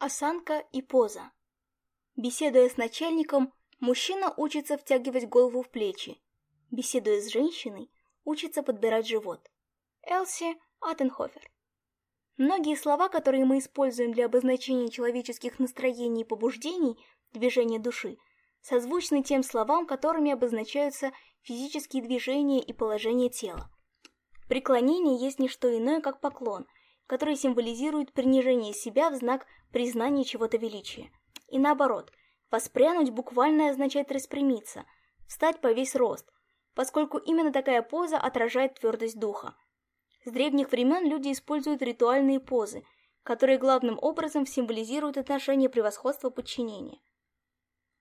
Осанка и поза. Беседуя с начальником, мужчина учится втягивать голову в плечи. Беседуя с женщиной, учится подбирать живот. Элси Аттенхофер. Многие слова, которые мы используем для обозначения человеческих настроений и побуждений, движения души, созвучны тем словам, которыми обозначаются физические движения и положение тела. Преклонение есть не что иное, как поклон – который символизирует принижение себя в знак признания чего-то величия. И наоборот, воспрянуть буквально означает распрямиться, встать по весь рост, поскольку именно такая поза отражает твердость духа. С древних времен люди используют ритуальные позы, которые главным образом символизируют отношение превосходства-подчинения.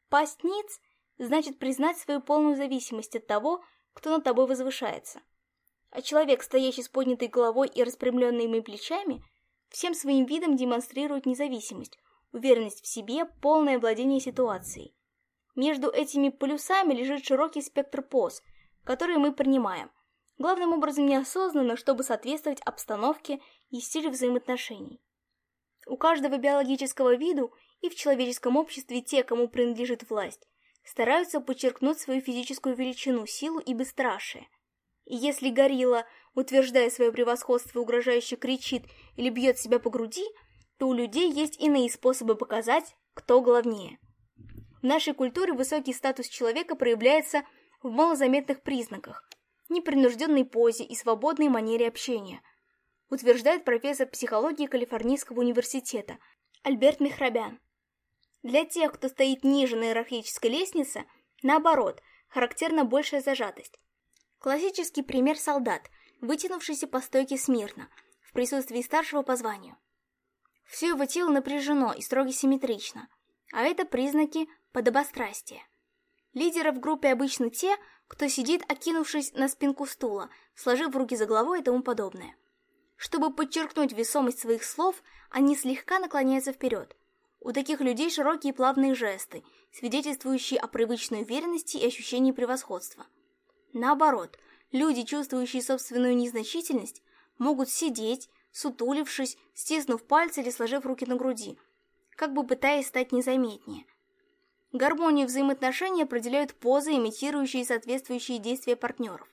Пасть ниц значит признать свою полную зависимость от того, кто над тобой возвышается – а человек, стоящий с поднятой головой и распрямленными плечами, всем своим видом демонстрирует независимость, уверенность в себе, полное владение ситуацией. Между этими полюсами лежит широкий спектр поз, которые мы принимаем, главным образом неосознанно, чтобы соответствовать обстановке и стилю взаимоотношений. У каждого биологического виду и в человеческом обществе те, кому принадлежит власть, стараются подчеркнуть свою физическую величину, силу и бесстрашие – и если горилла, утверждая свое превосходство, угрожающе кричит или бьет себя по груди, то у людей есть иные способы показать, кто главнее. В нашей культуре высокий статус человека проявляется в малозаметных признаках, непринужденной позе и свободной манере общения, утверждает профессор психологии Калифорнийского университета Альберт Михрабян. Для тех, кто стоит ниже на иерархической лестнице, наоборот, характерна большая зажатость. Классический пример солдат, вытянувшийся по стойке смирно, в присутствии старшего по званию. Все его тело напряжено и строго симметрично, а это признаки подобострастия. Лидеры в группе обычно те, кто сидит, окинувшись на спинку стула, сложив руки за головой и тому подобное. Чтобы подчеркнуть весомость своих слов, они слегка наклоняются вперед. У таких людей широкие плавные жесты, свидетельствующие о привычной уверенности и ощущении превосходства – Наоборот, люди, чувствующие собственную незначительность, могут сидеть, сутулившись, стиснув пальцы или сложив руки на груди, как бы пытаясь стать незаметнее. Гармонию взаимоотношений определяют позы, имитирующие соответствующие действия партнеров.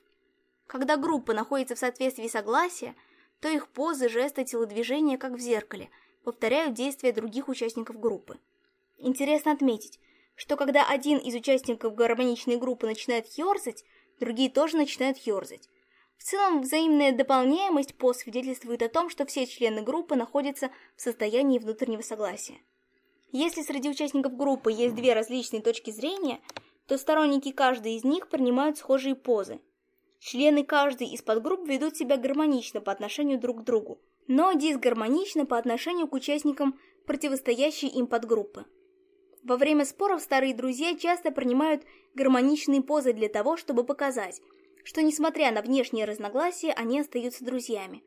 Когда группа находится в соответствии согласия, то их позы, жесты, телодвижения, как в зеркале, повторяют действия других участников группы. Интересно отметить, что когда один из участников гармоничной группы начинает ерзать, другие тоже начинают ерзать. В целом, взаимная дополняемость по свидетельствует о том, что все члены группы находятся в состоянии внутреннего согласия. Если среди участников группы есть две различные точки зрения, то сторонники каждой из них принимают схожие позы. Члены каждой из подгрупп ведут себя гармонично по отношению друг к другу, но дисгармонично по отношению к участникам противостоящей им подгруппы. Во время споров старые друзья часто принимают гармоничные позы для того, чтобы показать, что несмотря на внешние разногласия, они остаются друзьями.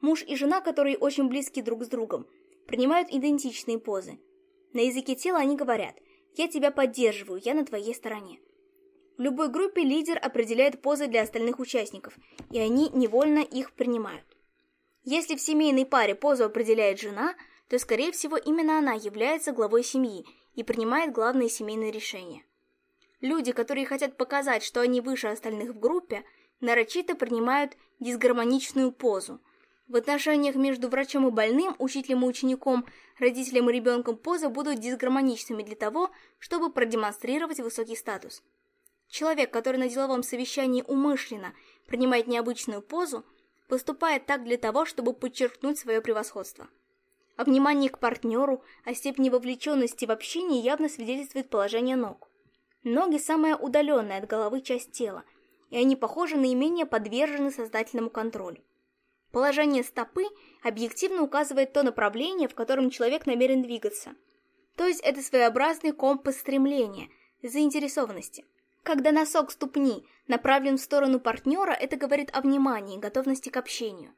Муж и жена, которые очень близки друг с другом, принимают идентичные позы. На языке тела они говорят «я тебя поддерживаю, я на твоей стороне». В любой группе лидер определяет позы для остальных участников, и они невольно их принимают. Если в семейной паре позу определяет жена, то, скорее всего, именно она является главой семьи и принимает главные семейные решения. Люди, которые хотят показать, что они выше остальных в группе, нарочито принимают дисгармоничную позу. В отношениях между врачом и больным, учителем и учеником, родителем и ребенком поза будут дисгармоничными для того, чтобы продемонстрировать высокий статус. Человек, который на деловом совещании умышленно принимает необычную позу, поступает так для того, чтобы подчеркнуть свое превосходство. О внимании к партнеру, о степени вовлеченности в общение явно свидетельствует положение ног. Ноги – самая удаленная от головы часть тела, и они, похоже, наименее подвержены создательному контролю. Положение стопы объективно указывает то направление, в котором человек намерен двигаться. То есть это своеобразный компас стремления, заинтересованности. Когда носок ступни направлен в сторону партнера, это говорит о внимании, готовности к общению.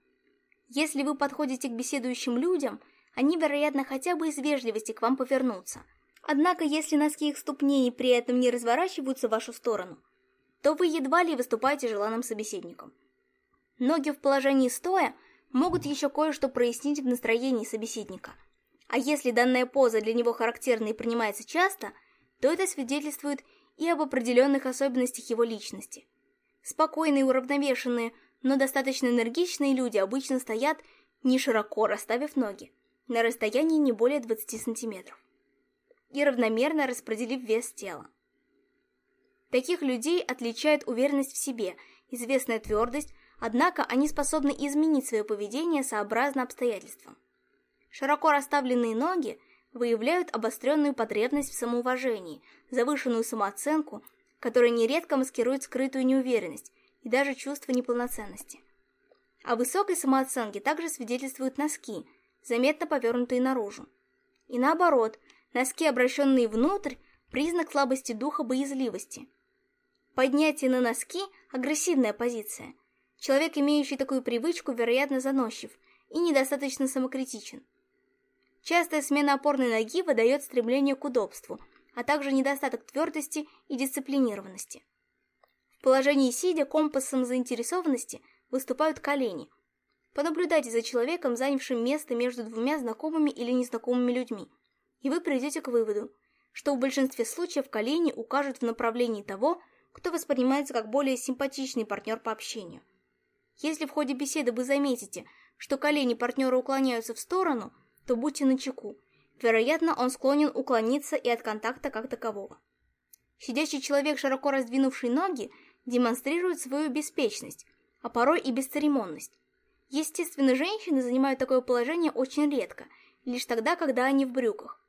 Если вы подходите к беседующим людям – они, вероятно, хотя бы из вежливости к вам повернутся. Однако, если носки их ступней при этом не разворачиваются в вашу сторону, то вы едва ли выступаете желанным собеседником. Ноги в положении стоя могут еще кое-что прояснить в настроении собеседника. А если данная поза для него характерна и принимается часто, то это свидетельствует и об определенных особенностях его личности. Спокойные, уравновешенные, но достаточно энергичные люди обычно стоят не широко расставив ноги, на расстоянии не более 20 сантиметров и равномерно распределив вес тела. Таких людей отличает уверенность в себе, известная твердость, однако они способны изменить свое поведение сообразно обстоятельствам. Широко расставленные ноги выявляют обостренную потребность в самоуважении, завышенную самооценку, которая нередко маскирует скрытую неуверенность и даже чувство неполноценности. О высокой самооценке также свидетельствуют носки – заметно повернутые наружу. И наоборот, носки, обращенные внутрь, признак слабости духа боязливости. Поднятие на носки – агрессивная позиция. Человек, имеющий такую привычку, вероятно заносчив и недостаточно самокритичен. Частая смена опорной ноги выдает стремление к удобству, а также недостаток твердости и дисциплинированности. В положении сидя компасом заинтересованности выступают колени, Понаблюдайте за человеком, занявшим место между двумя знакомыми или незнакомыми людьми, и вы придете к выводу, что в большинстве случаев колени укажут в направлении того, кто воспринимается как более симпатичный партнер по общению. Если в ходе беседы вы заметите, что колени партнера уклоняются в сторону, то будьте начеку. Вероятно, он склонен уклониться и от контакта как такового. Сидящий человек, широко раздвинувший ноги, демонстрирует свою беспечность, а порой и бесцеремонность. Естественно, женщины занимают такое положение очень редко, лишь тогда, когда они в брюках.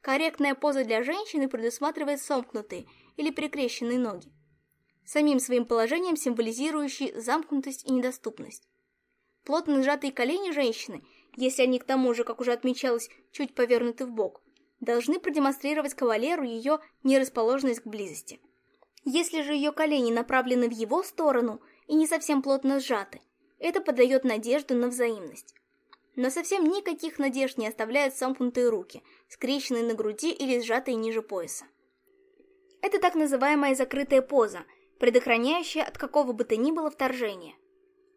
Корректная поза для женщины предусматривает сомкнутые или перекрещенные ноги, самим своим положением символизирующие замкнутость и недоступность. Плотно сжатые колени женщины, если они к тому же, как уже отмечалось, чуть повернуты в бок, должны продемонстрировать кавалеру ее нерасположенность к близости. Если же ее колени направлены в его сторону и не совсем плотно сжаты, это подает надежду на взаимность. Но совсем никаких надежд не оставляют сомкнутые руки, скрещенные на груди или сжатые ниже пояса. Это так называемая закрытая поза, предохраняющая от какого бы то ни было вторжения.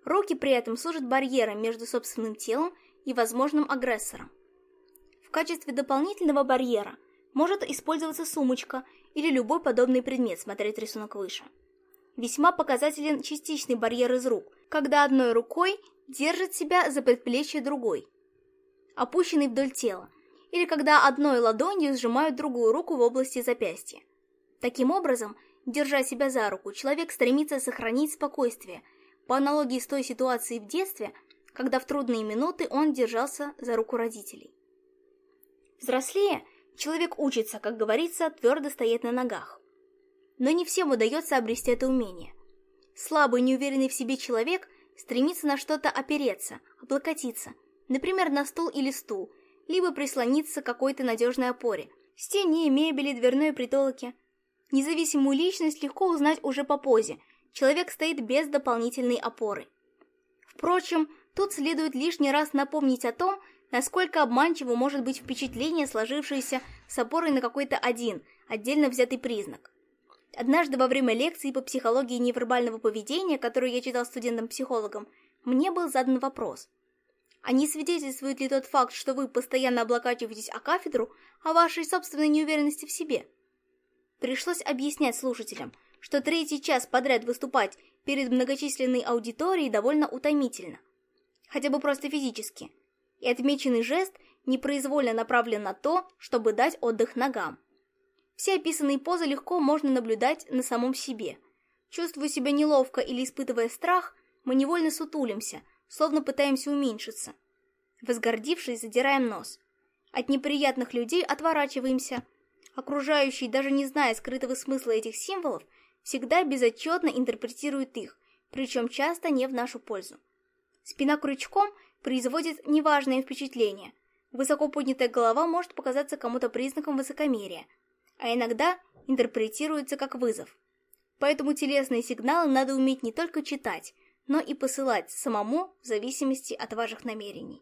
Руки при этом служат барьером между собственным телом и возможным агрессором. В качестве дополнительного барьера может использоваться сумочка или любой подобный предмет, смотреть рисунок выше. Весьма показателен частичный барьер из рук – когда одной рукой держит себя за предплечье другой, опущенной вдоль тела, или когда одной ладонью сжимают другую руку в области запястья. Таким образом, держа себя за руку, человек стремится сохранить спокойствие, по аналогии с той ситуацией в детстве, когда в трудные минуты он держался за руку родителей. Взрослее, человек учится, как говорится, твердо стоять на ногах. Но не всем удается обрести это умение – Слабый, неуверенный в себе человек стремится на что-то опереться, облокотиться, например, на стол или стул, либо прислониться к какой-то надежной опоре, стене, мебели, дверной притолоке. Независимую личность легко узнать уже по позе, человек стоит без дополнительной опоры. Впрочем, тут следует лишний раз напомнить о том, насколько обманчиво может быть впечатление, сложившееся с опорой на какой-то один, отдельно взятый признак. Однажды во время лекции по психологии невербального поведения, которую я читал студентам-психологам, мне был задан вопрос. А не свидетельствует ли тот факт, что вы постоянно облокачиваетесь о кафедру, о вашей собственной неуверенности в себе? Пришлось объяснять слушателям, что третий час подряд выступать перед многочисленной аудиторией довольно утомительно. Хотя бы просто физически. И отмеченный жест непроизвольно направлен на то, чтобы дать отдых ногам. Все описанные позы легко можно наблюдать на самом себе. Чувствуя себя неловко или испытывая страх, мы невольно сутулимся, словно пытаемся уменьшиться. Возгордившись, задираем нос. От неприятных людей отворачиваемся. Окружающие, даже не зная скрытого смысла этих символов, всегда безотчетно интерпретируют их, причем часто не в нашу пользу. Спина крючком производит неважное впечатление. Высоко поднятая голова может показаться кому-то признаком высокомерия – а иногда интерпретируется как вызов. Поэтому телесные сигналы надо уметь не только читать, но и посылать самому в зависимости от ваших намерений.